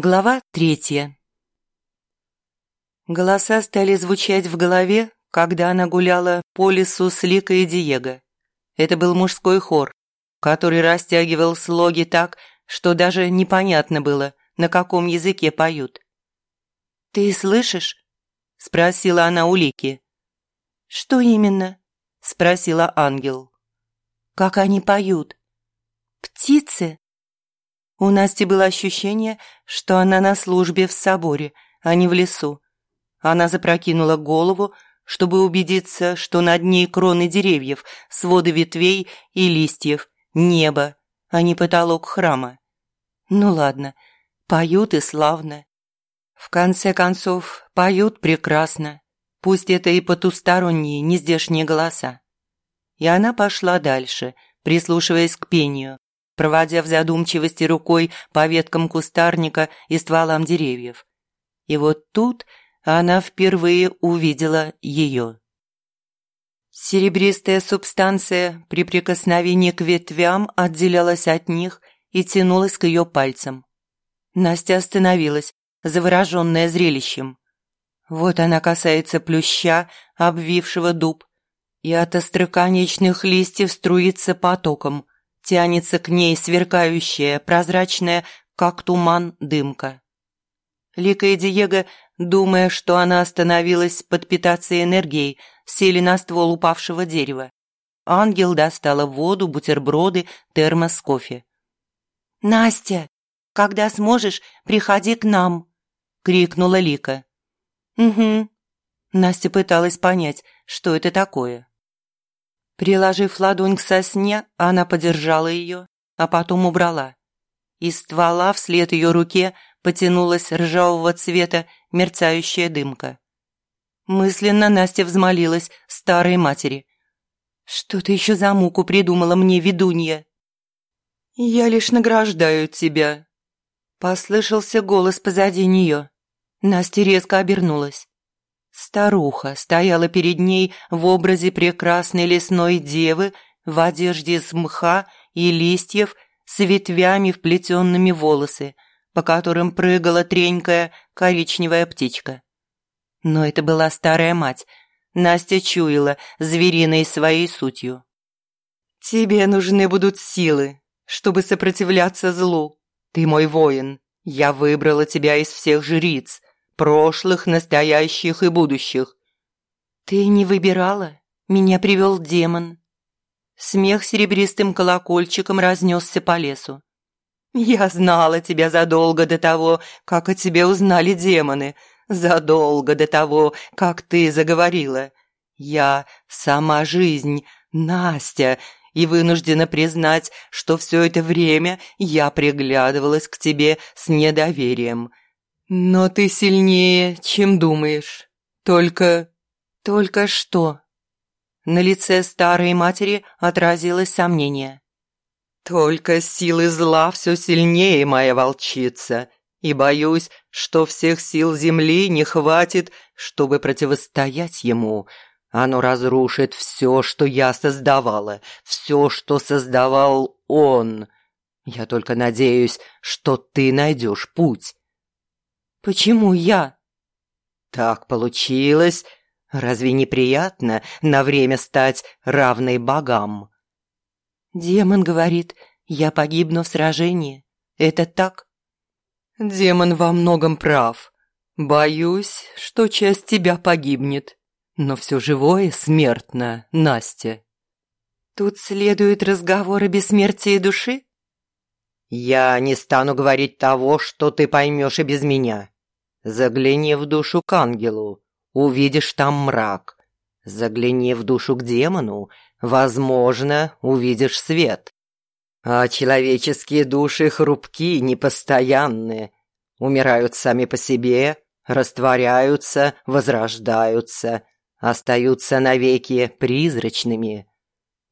Глава третья Голоса стали звучать в голове, когда она гуляла по лесу с Ликой и Диего. Это был мужской хор, который растягивал слоги так, что даже непонятно было, на каком языке поют. «Ты слышишь?» – спросила она у Лики. «Что именно?» – спросила ангел. «Как они поют?» «Птицы?» У Насти было ощущение, что она на службе в соборе, а не в лесу. Она запрокинула голову, чтобы убедиться, что над ней кроны деревьев, своды ветвей и листьев, небо, а не потолок храма. Ну ладно, поют и славно. В конце концов, поют прекрасно. Пусть это и потусторонние, нездешние голоса. И она пошла дальше, прислушиваясь к пению, проводя в задумчивости рукой по веткам кустарника и стволам деревьев. И вот тут она впервые увидела ее. Серебристая субстанция при прикосновении к ветвям отделялась от них и тянулась к ее пальцам. Настя остановилась, завороженная зрелищем. Вот она касается плюща, обвившего дуб, и от остроконечных листьев струится потоком, тянется к ней сверкающая, прозрачная, как туман, дымка. Лика и Диего, думая, что она остановилась подпитаться энергией, сели на ствол упавшего дерева. Ангел достала воду, бутерброды, термос с кофе. «Настя, когда сможешь, приходи к нам!» — крикнула Лика. «Угу». Настя пыталась понять, что это такое. Приложив ладонь к сосне, она подержала ее, а потом убрала. Из ствола вслед ее руке потянулась ржавого цвета мерцающая дымка. Мысленно Настя взмолилась старой матери. «Что ты еще за муку придумала мне, ведунья?» «Я лишь награждаю тебя», – послышался голос позади нее. Настя резко обернулась. Старуха стояла перед ней в образе прекрасной лесной девы в одежде из мха и листьев с ветвями, вплетенными волосы, по которым прыгала тренькая коричневая птичка. Но это была старая мать. Настя чуяла звериной своей сутью. «Тебе нужны будут силы, чтобы сопротивляться злу. Ты мой воин. Я выбрала тебя из всех жриц прошлых, настоящих и будущих. Ты не выбирала, меня привел демон. Смех серебристым колокольчиком разнесся по лесу. Я знала тебя задолго до того, как о тебе узнали демоны, задолго до того, как ты заговорила. Я сама жизнь, Настя, и вынуждена признать, что все это время я приглядывалась к тебе с недоверием – «Но ты сильнее, чем думаешь. Только... только что?» На лице старой матери отразилось сомнение. «Только силы зла все сильнее, моя волчица, и боюсь, что всех сил земли не хватит, чтобы противостоять ему. Оно разрушит все, что я создавала, все, что создавал он. Я только надеюсь, что ты найдешь путь, Почему я? Так получилось. Разве неприятно на время стать равной богам? Демон говорит, я погибну в сражении. Это так? Демон во многом прав. Боюсь, что часть тебя погибнет. Но все живое смертно, Настя. Тут следует разговор о бессмертии души? Я не стану говорить того, что ты поймешь и без меня. Загляни в душу к ангелу, увидишь там мрак. Загляни в душу к демону, возможно, увидишь свет. А человеческие души хрупки, непостоянные, умирают сами по себе, растворяются, возрождаются, остаются навеки призрачными.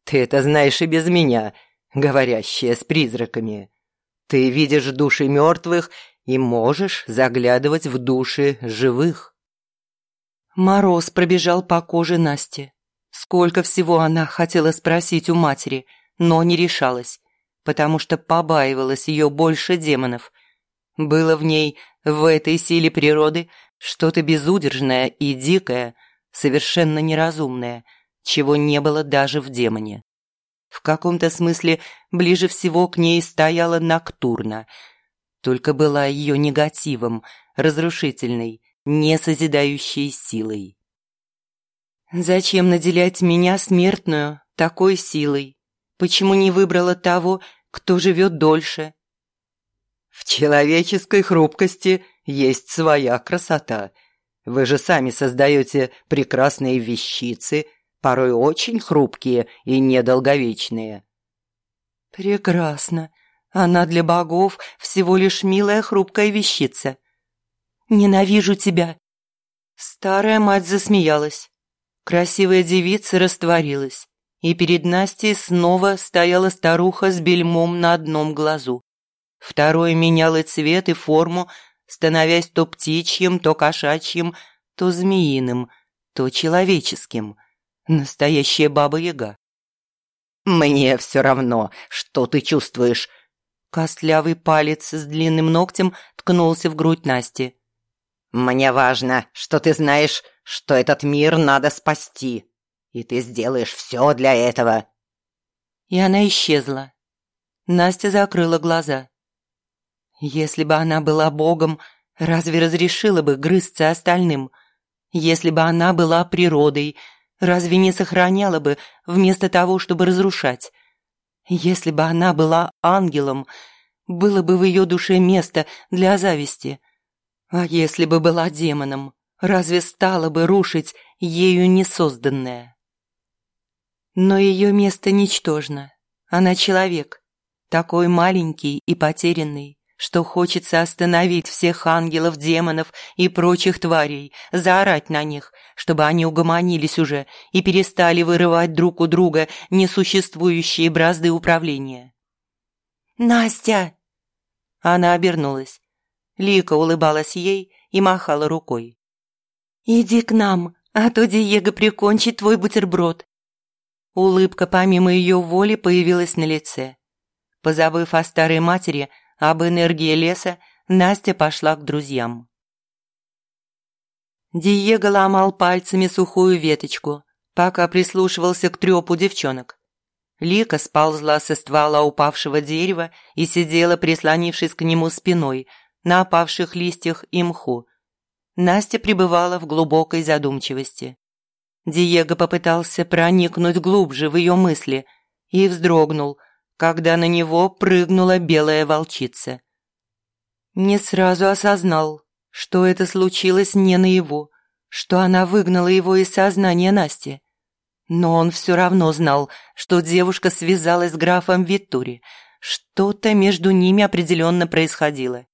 Ты это знаешь и без меня, говорящая с призраками. Ты видишь души мертвых и можешь заглядывать в души живых. Мороз пробежал по коже Насти. Сколько всего она хотела спросить у матери, но не решалась, потому что побаивалась ее больше демонов. Было в ней, в этой силе природы, что-то безудержное и дикое, совершенно неразумное, чего не было даже в демоне. В каком-то смысле ближе всего к ней стояла Ноктурна, только была ее негативом, разрушительной, несозидающей силой. «Зачем наделять меня, смертную, такой силой? Почему не выбрала того, кто живет дольше?» «В человеческой хрупкости есть своя красота. Вы же сами создаете прекрасные вещицы, порой очень хрупкие и недолговечные». «Прекрасно. Она для богов всего лишь милая хрупкая вещица. Ненавижу тебя». Старая мать засмеялась. Красивая девица растворилась, и перед Настей снова стояла старуха с бельмом на одном глазу. Второй меняла цвет и форму, становясь то птичьим, то кошачьим, то змеиным, то человеческим. Настоящая баба-яга. «Мне все равно, что ты чувствуешь». Костлявый палец с длинным ногтем ткнулся в грудь Насти. «Мне важно, что ты знаешь, что этот мир надо спасти, и ты сделаешь все для этого». И она исчезла. Настя закрыла глаза. Если бы она была богом, разве разрешила бы грызться остальным? Если бы она была природой, разве не сохраняла бы вместо того, чтобы разрушать? Если бы она была ангелом, было бы в ее душе место для зависти. А если бы была демоном, разве стала бы рушить ею несозданное? Но ее место ничтожно. Она человек, такой маленький и потерянный, что хочется остановить всех ангелов, демонов и прочих тварей, заорать на них, чтобы они угомонились уже и перестали вырывать друг у друга несуществующие бразды управления. «Настя!» Она обернулась. Лика улыбалась ей и махала рукой. «Иди к нам, а то Диего прикончит твой бутерброд». Улыбка помимо ее воли появилась на лице. Позабыв о старой матери, об энергии леса, Настя пошла к друзьям. Диего ломал пальцами сухую веточку, пока прислушивался к трепу девчонок. Лика сползла со ствола упавшего дерева и сидела, прислонившись к нему спиной, на опавших листьях и мху. Настя пребывала в глубокой задумчивости. Диего попытался проникнуть глубже в ее мысли и вздрогнул, когда на него прыгнула белая волчица. Не сразу осознал, что это случилось не наяву, что она выгнала его из сознания Насти. Но он все равно знал, что девушка связалась с графом Виттури. Что-то между ними определенно происходило.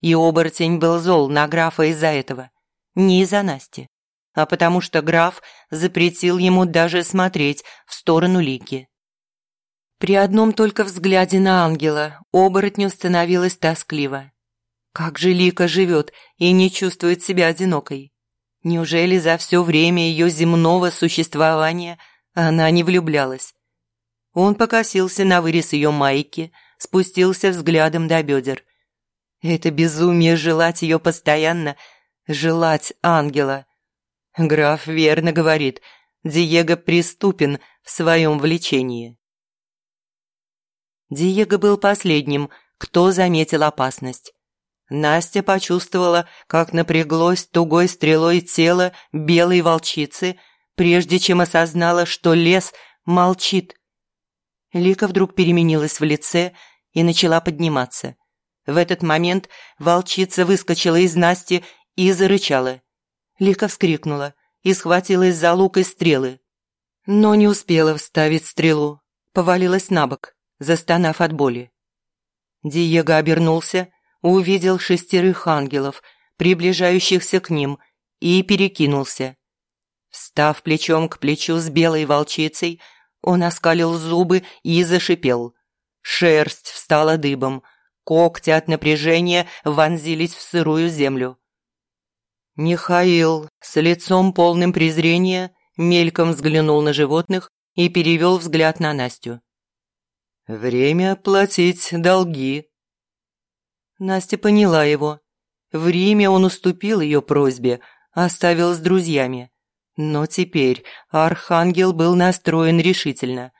И оборотень был зол на графа из-за этого. Не из-за Насти, а потому что граф запретил ему даже смотреть в сторону Лики. При одном только взгляде на ангела оборотню становилось тоскливо. Как же Лика живет и не чувствует себя одинокой? Неужели за все время ее земного существования она не влюблялась? Он покосился на вырез ее майки, спустился взглядом до бедер. Это безумие желать ее постоянно, желать ангела. Граф верно говорит, Диего приступен в своем влечении. Диего был последним, кто заметил опасность. Настя почувствовала, как напряглось тугой стрелой тело белой волчицы, прежде чем осознала, что лес молчит. Лика вдруг переменилась в лице и начала подниматься. В этот момент волчица выскочила из Насти и зарычала. Лика вскрикнула и схватилась за лук и стрелы. Но не успела вставить стрелу, повалилась на бок застонав от боли. Диего обернулся, увидел шестерых ангелов, приближающихся к ним, и перекинулся. Встав плечом к плечу с белой волчицей, он оскалил зубы и зашипел. Шерсть встала дыбом, Когти от напряжения вонзились в сырую землю. Михаил с лицом полным презрения мельком взглянул на животных и перевел взгляд на Настю. «Время платить долги». Настя поняла его. В Риме он уступил ее просьбе, оставил с друзьями. Но теперь Архангел был настроен решительно.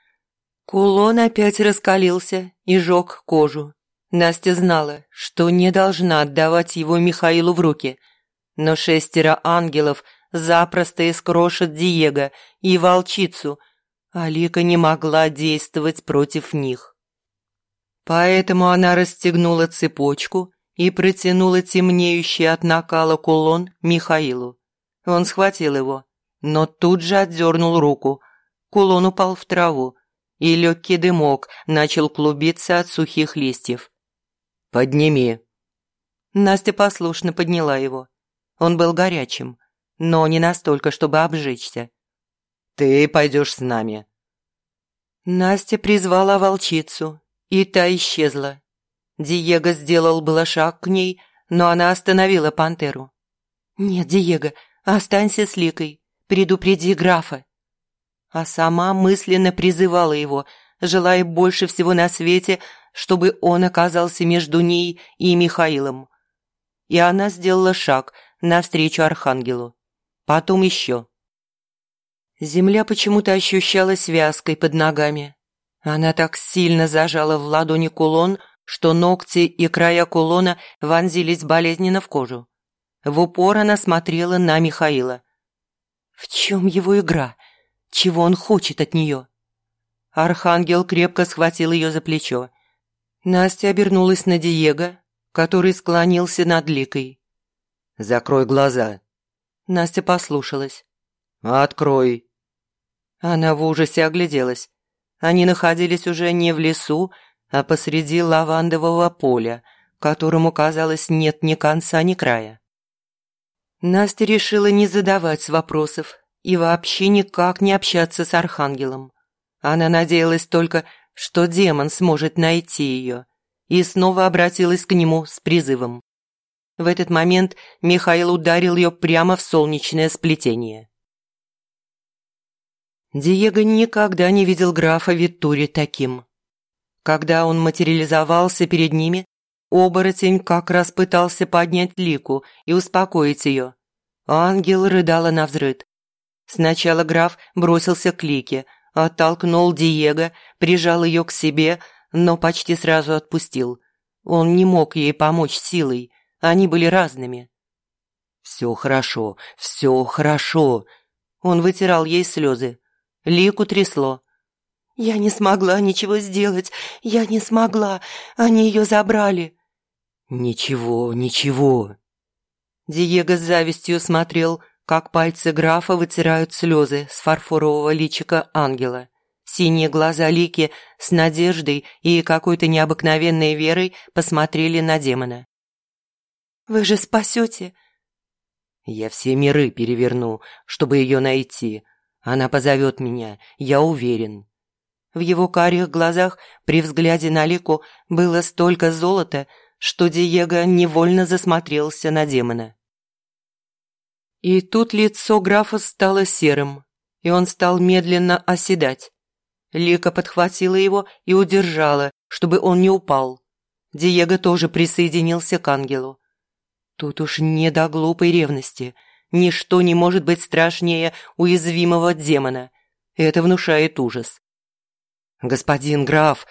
Кулон опять раскалился и жег кожу. Настя знала, что не должна отдавать его Михаилу в руки, но шестеро ангелов запросто искрошат Диего и волчицу, а Лика не могла действовать против них. Поэтому она расстегнула цепочку и протянула темнеющий от накала кулон Михаилу. Он схватил его, но тут же отдернул руку. Кулон упал в траву, и легкий дымок начал клубиться от сухих листьев. «Подними». Настя послушно подняла его. Он был горячим, но не настолько, чтобы обжечься. «Ты пойдешь с нами». Настя призвала волчицу, и та исчезла. Диего сделал было шаг к ней, но она остановила пантеру. «Нет, Диего, останься с Ликой, предупреди графа». А сама мысленно призывала его, желая больше всего на свете, чтобы он оказался между ней и Михаилом. И она сделала шаг навстречу Архангелу. Потом еще. Земля почему-то ощущалась вязкой под ногами. Она так сильно зажала в ладони кулон, что ногти и края кулона вонзились болезненно в кожу. В упор она смотрела на Михаила. В чем его игра? Чего он хочет от нее? Архангел крепко схватил ее за плечо. Настя обернулась на Диего, который склонился над Ликой. «Закрой глаза». Настя послушалась. «Открой». Она в ужасе огляделась. Они находились уже не в лесу, а посреди лавандового поля, которому, казалось, нет ни конца, ни края. Настя решила не задавать вопросов и вообще никак не общаться с Архангелом. Она надеялась только, что демон сможет найти ее, и снова обратилась к нему с призывом. В этот момент Михаил ударил ее прямо в солнечное сплетение. Диего никогда не видел графа Виттури таким. Когда он материализовался перед ними, оборотень как раз пытался поднять лику и успокоить ее. Ангел рыдала на взрыд. Сначала граф бросился к лике, оттолкнул Диего, прижал ее к себе, но почти сразу отпустил. Он не мог ей помочь силой, они были разными. «Все хорошо, все хорошо», он вытирал ей слезы. Лику трясло. «Я не смогла ничего сделать, я не смогла, они ее забрали». «Ничего, ничего». Диего с завистью смотрел, как пальцы графа вытирают слезы с фарфорового личика ангела. Синие глаза Лики с надеждой и какой-то необыкновенной верой посмотрели на демона. «Вы же спасете?» «Я все миры переверну, чтобы ее найти. Она позовет меня, я уверен». В его карих глазах при взгляде на Лику было столько золота, что Диего невольно засмотрелся на демона. И тут лицо графа стало серым, и он стал медленно оседать. Лика подхватила его и удержала, чтобы он не упал. Диего тоже присоединился к ангелу. Тут уж не до глупой ревности. Ничто не может быть страшнее уязвимого демона. Это внушает ужас. «Господин граф!»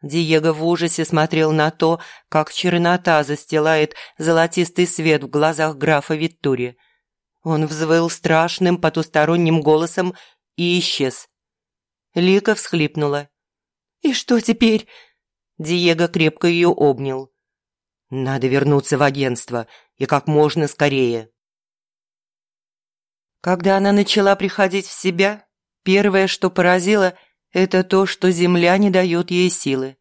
Диего в ужасе смотрел на то, как чернота застилает золотистый свет в глазах графа Виттури. Он взвыл страшным потусторонним голосом и исчез. Лика всхлипнула. «И что теперь?» Диего крепко ее обнял. «Надо вернуться в агентство, и как можно скорее». Когда она начала приходить в себя, первое, что поразило, это то, что земля не дает ей силы.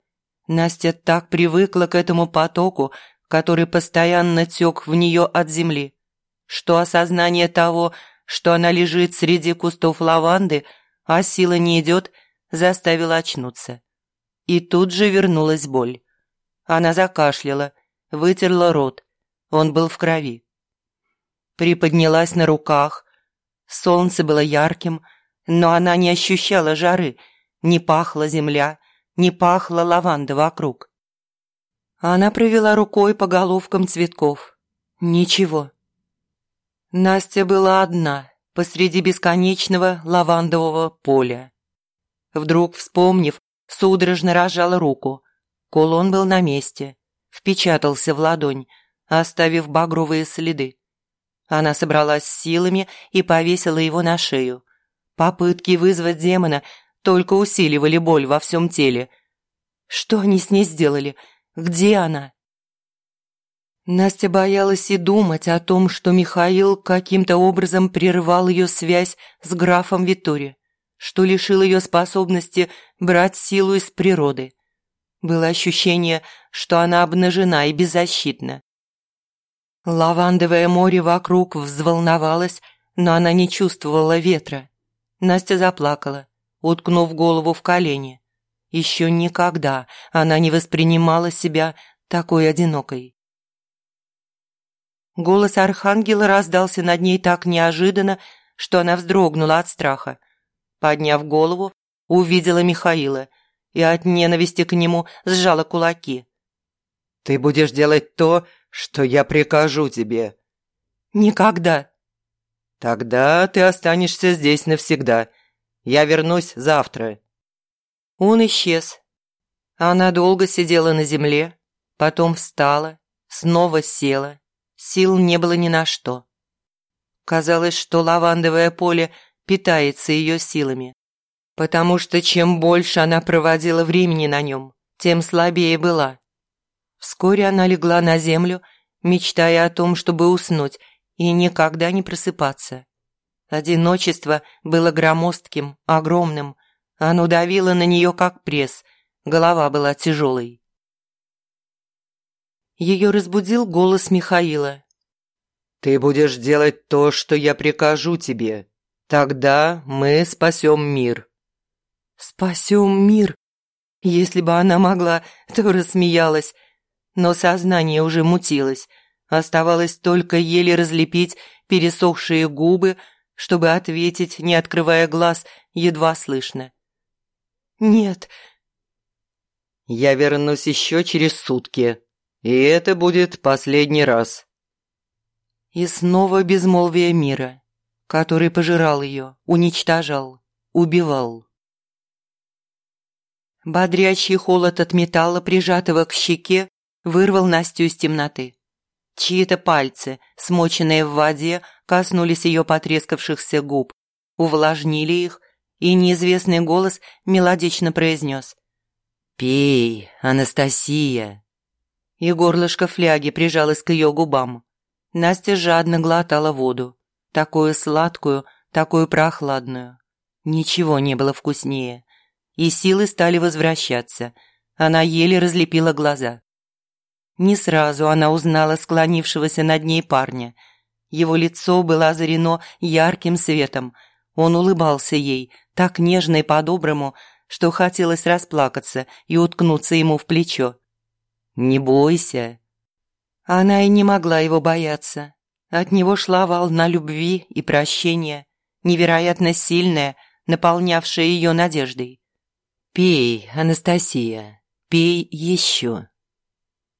Настя так привыкла к этому потоку, который постоянно тек в нее от земли, что осознание того, что она лежит среди кустов лаванды, а сила не идет, заставило очнуться. И тут же вернулась боль. Она закашляла, вытерла рот. Он был в крови. Приподнялась на руках. Солнце было ярким, но она не ощущала жары, не пахла земля, не пахла лаванда вокруг. Она провела рукой по головкам цветков. Ничего. Настя была одна посреди бесконечного лавандового поля. Вдруг, вспомнив, судорожно разжала руку. Кулон был на месте, впечатался в ладонь, оставив багровые следы. Она собралась силами и повесила его на шею. Попытки вызвать демона только усиливали боль во всем теле. Что они с ней сделали? Где она? Настя боялась и думать о том, что Михаил каким-то образом прервал ее связь с графом Витори, что лишил ее способности брать силу из природы. Было ощущение, что она обнажена и беззащитна. Лавандовое море вокруг взволновалось, но она не чувствовала ветра. Настя заплакала, уткнув голову в колени. Еще никогда она не воспринимала себя такой одинокой. Голос архангела раздался над ней так неожиданно, что она вздрогнула от страха. Подняв голову, увидела Михаила и от ненависти к нему сжала кулаки. «Ты будешь делать то, что я прикажу тебе». «Никогда». «Тогда ты останешься здесь навсегда. Я вернусь завтра». Он исчез. Она долго сидела на земле, потом встала, снова села. Сил не было ни на что. Казалось, что лавандовое поле питается ее силами, потому что чем больше она проводила времени на нем, тем слабее была. Вскоре она легла на землю, мечтая о том, чтобы уснуть и никогда не просыпаться. Одиночество было громоздким, огромным. Оно давило на нее, как пресс. Голова была тяжелой. Ее разбудил голос Михаила. «Ты будешь делать то, что я прикажу тебе. Тогда мы спасем мир». «Спасем мир?» Если бы она могла, то рассмеялась, но сознание уже мутилось. Оставалось только еле разлепить пересохшие губы, чтобы ответить, не открывая глаз, едва слышно. «Нет». «Я вернусь еще через сутки, и это будет последний раз». И снова безмолвие мира, который пожирал ее, уничтожал, убивал. Бодрящий холод от металла, прижатого к щеке, вырвал Настю из темноты. Чьи-то пальцы, смоченные в воде, коснулись ее потрескавшихся губ, увлажнили их, и неизвестный голос мелодично произнес «Пей, Анастасия!» И горлышко фляги прижалось к ее губам. Настя жадно глотала воду, такую сладкую, такую прохладную. Ничего не было вкуснее, и силы стали возвращаться. Она еле разлепила глаза. Не сразу она узнала склонившегося над ней парня. Его лицо было озарено ярким светом. Он улыбался ей, так нежно и по-доброму, что хотелось расплакаться и уткнуться ему в плечо. «Не бойся». Она и не могла его бояться. От него шла волна любви и прощения, невероятно сильная, наполнявшая ее надеждой. «Пей, Анастасия, пей еще».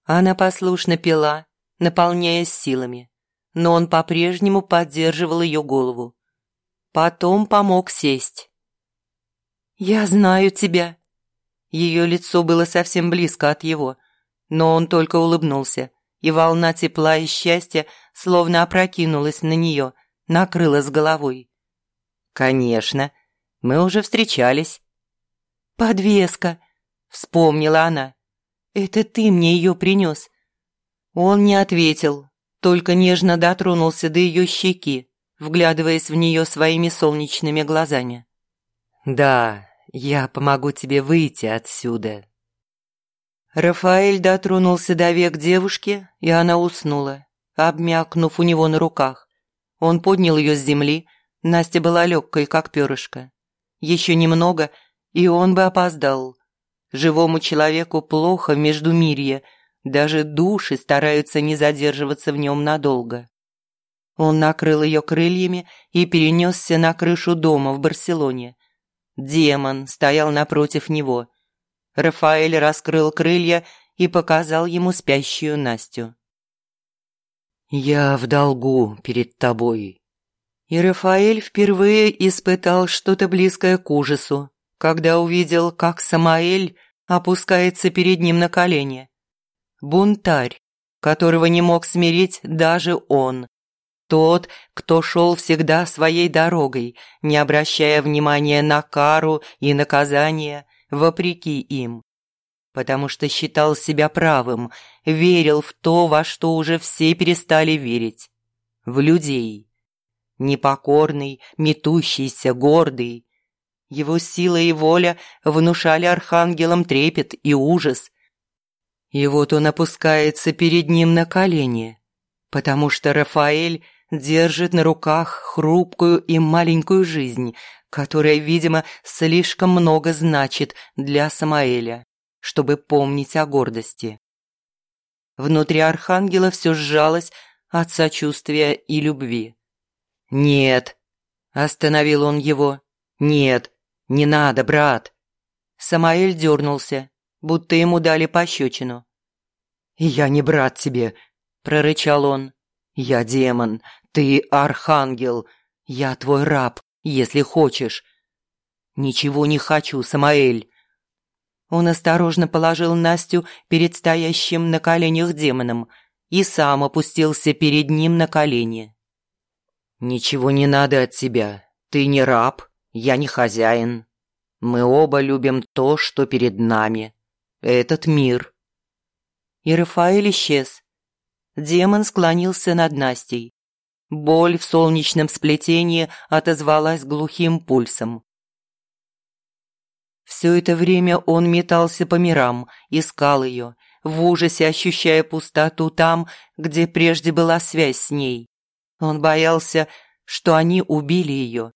Она послушно пила, наполняясь силами, но он по-прежнему поддерживал ее голову. Потом помог сесть. «Я знаю тебя». Ее лицо было совсем близко от его, но он только улыбнулся, и волна тепла и счастья словно опрокинулась на нее, накрыла с головой. «Конечно, мы уже встречались». «Подвеска», — вспомнила она. Это ты мне ее принес». Он не ответил, только нежно дотронулся до ее щеки, вглядываясь в нее своими солнечными глазами. «Да, я помогу тебе выйти отсюда». Рафаэль дотронулся до век девушки, и она уснула, обмякнув у него на руках. Он поднял ее с земли, Настя была легкой, как перышко. Еще немного, и он бы опоздал. Живому человеку плохо в Междумирье, Даже души стараются не задерживаться в нем надолго. Он накрыл ее крыльями и перенесся на крышу дома в Барселоне. Демон стоял напротив него. Рафаэль раскрыл крылья и показал ему спящую Настю. «Я в долгу перед тобой». И Рафаэль впервые испытал что-то близкое к ужасу, когда увидел, как Самаэль опускается перед ним на колени. Бунтарь, которого не мог смирить даже он. Тот, кто шел всегда своей дорогой, не обращая внимания на кару и наказание, вопреки им. Потому что считал себя правым, верил в то, во что уже все перестали верить. В людей. Непокорный, метущийся, гордый. Его сила и воля внушали архангелам трепет и ужас, и вот он опускается перед ним на колени, потому что Рафаэль держит на руках хрупкую и маленькую жизнь, которая, видимо, слишком много значит для Самаэля, чтобы помнить о гордости. Внутри архангела все сжалось от сочувствия и любви. «Нет!» – остановил он его. «Нет, не надо, брат!» Самаэль дернулся, будто ему дали пощечину. «Я не брат тебе», – прорычал он. «Я демон, ты архангел, я твой раб, если хочешь». «Ничего не хочу, Самаэль». Он осторожно положил Настю перед стоящим на коленях демоном и сам опустился перед ним на колени. «Ничего не надо от тебя. Ты не раб, я не хозяин. Мы оба любим то, что перед нами этот мир. И Рафаэль исчез. Демон склонился над Настей. Боль в солнечном сплетении отозвалась глухим пульсом. Все это время он метался по мирам, искал ее, в ужасе ощущая пустоту там, где прежде была связь с ней. Он боялся, что они убили ее.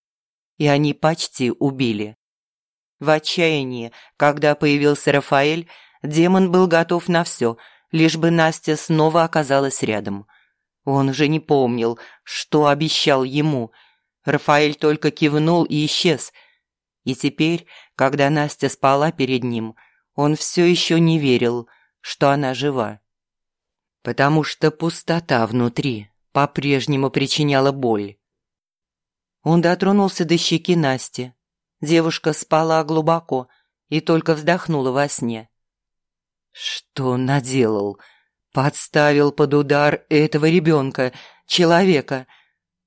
И они почти убили. В отчаянии, когда появился Рафаэль, демон был готов на все, лишь бы Настя снова оказалась рядом. Он уже не помнил, что обещал ему. Рафаэль только кивнул и исчез. И теперь, когда Настя спала перед ним, он все еще не верил, что она жива. Потому что пустота внутри по-прежнему причиняла боль. Он дотронулся до щеки Насти, Девушка спала глубоко и только вздохнула во сне. Что наделал? Подставил под удар этого ребенка, человека.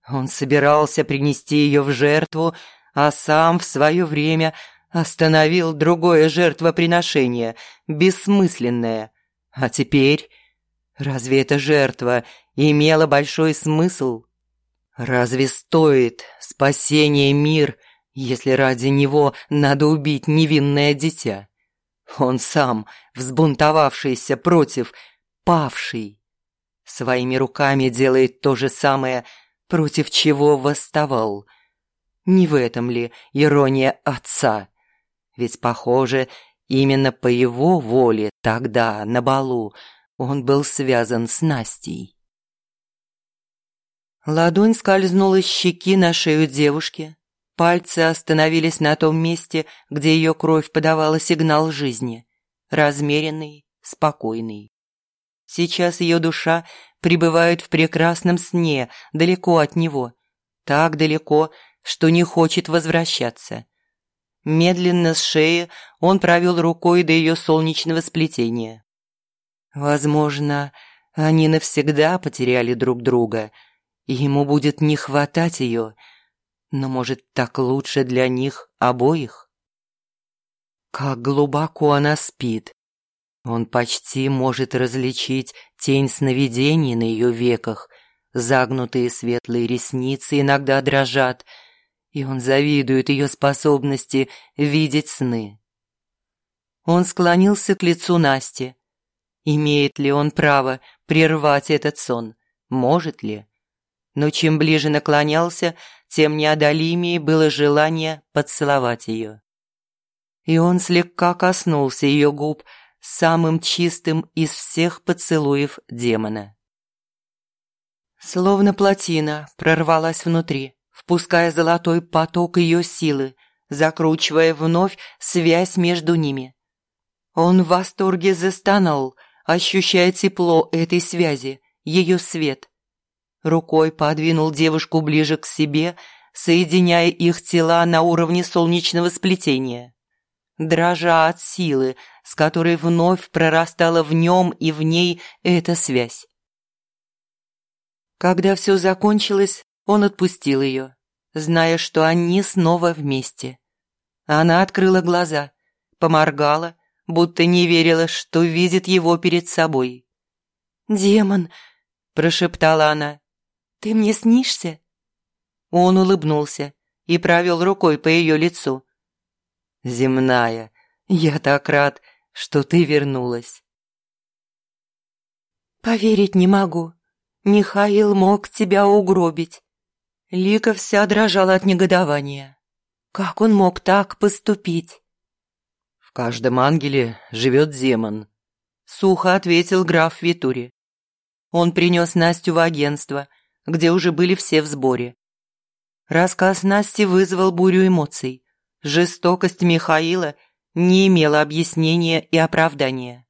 Он собирался принести ее в жертву, а сам в свое время остановил другое жертвоприношение, бессмысленное. А теперь... Разве эта жертва имела большой смысл? Разве стоит спасение мир если ради него надо убить невинное дитя. Он сам, взбунтовавшийся против, павший, своими руками делает то же самое, против чего восставал. Не в этом ли ирония отца? Ведь, похоже, именно по его воле тогда, на балу, он был связан с Настей. Ладонь скользнула с щеки на шею девушки, Пальцы остановились на том месте, где ее кровь подавала сигнал жизни. Размеренный, спокойный. Сейчас ее душа пребывает в прекрасном сне, далеко от него. Так далеко, что не хочет возвращаться. Медленно с шеи он провел рукой до ее солнечного сплетения. Возможно, они навсегда потеряли друг друга, и ему будет не хватать ее – но, может, так лучше для них обоих? Как глубоко она спит. Он почти может различить тень сновидений на ее веках. Загнутые светлые ресницы иногда дрожат, и он завидует ее способности видеть сны. Он склонился к лицу Насти. Имеет ли он право прервать этот сон? Может ли? Но чем ближе наклонялся, тем неодолимее было желание поцеловать ее. И он слегка коснулся ее губ, самым чистым из всех поцелуев демона. Словно плотина прорвалась внутри, впуская золотой поток ее силы, закручивая вновь связь между ними. Он в восторге застонал, ощущая тепло этой связи, ее свет. Рукой подвинул девушку ближе к себе, соединяя их тела на уровне солнечного сплетения. Дрожа от силы, с которой вновь прорастала в нем и в ней эта связь. Когда все закончилось, он отпустил ее, зная, что они снова вместе. Она открыла глаза, поморгала, будто не верила, что видит его перед собой. «Демон!» – прошептала она. «Ты мне снишься?» Он улыбнулся и провел рукой по ее лицу. «Земная, я так рад, что ты вернулась». «Поверить не могу», Михаил мог тебя угробить. Лика вся дрожала от негодования. Как он мог так поступить? В каждом ангеле живет демон, сухо ответил граф Витури. Он принес Настю в агентство, где уже были все в сборе. Рассказ Насти вызвал бурю эмоций. Жестокость Михаила не имела объяснения и оправдания.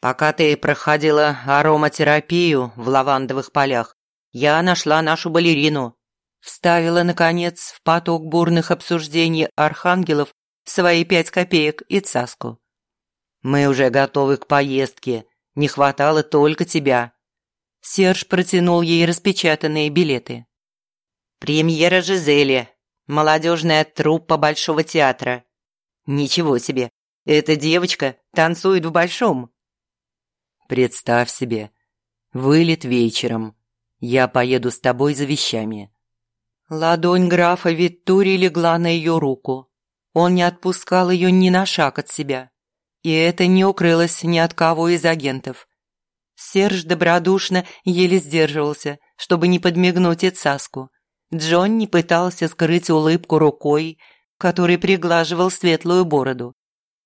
Пока ты проходила ароматерапию в лавандовых полях, я нашла нашу балерину. Вставила, наконец, в поток бурных обсуждений архангелов свои пять копеек и цаску. Мы уже готовы к поездке, не хватало только тебя. Серж протянул ей распечатанные билеты. Премьера Жизели, молодежная труппа Большого театра. Ничего себе, эта девочка танцует в Большом. Представь себе, вылет вечером. Я поеду с тобой за вещами». Ладонь графа Виттури легла на ее руку. Он не отпускал ее ни на шаг от себя. И это не укрылось ни от кого из агентов. Серж добродушно еле сдерживался, чтобы не подмигнуть Ицаску. Джонни пытался скрыть улыбку рукой, который приглаживал светлую бороду.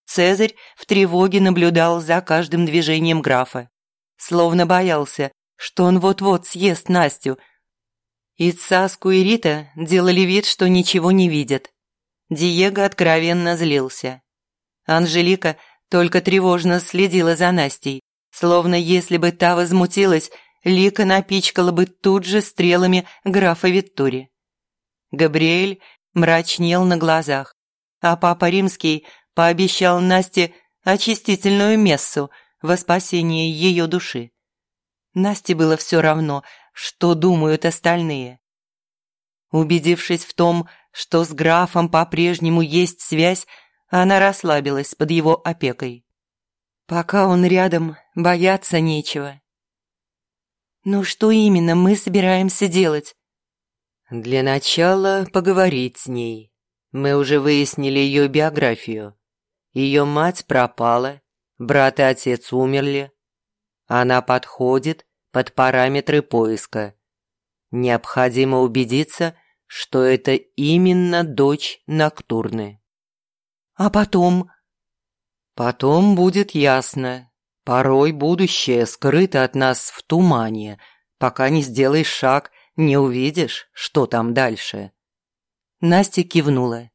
Цезарь в тревоге наблюдал за каждым движением графа, словно боялся, что он вот-вот съест Настю. И Цаску и Рита делали вид, что ничего не видят. Диего откровенно злился. Анжелика только тревожно следила за Настей, словно если бы та возмутилась, Лика напичкала бы тут же стрелами графа Виттури. Габриэль мрачнел на глазах, а папа Римский пообещал Насте очистительную мессу во спасение ее души. Насте было все равно, что думают остальные. Убедившись в том, что с графом по-прежнему есть связь, она расслабилась под его опекой. Пока он рядом, бояться нечего. «Ну что именно мы собираемся делать?» «Для начала поговорить с ней. Мы уже выяснили ее биографию. Ее мать пропала, брат и отец умерли. Она подходит под параметры поиска. Необходимо убедиться, что это именно дочь Ноктурны. А потом? Потом будет ясно. Порой будущее скрыто от нас в тумане. Пока не сделаешь шаг, не увидишь, что там дальше. Настя кивнула.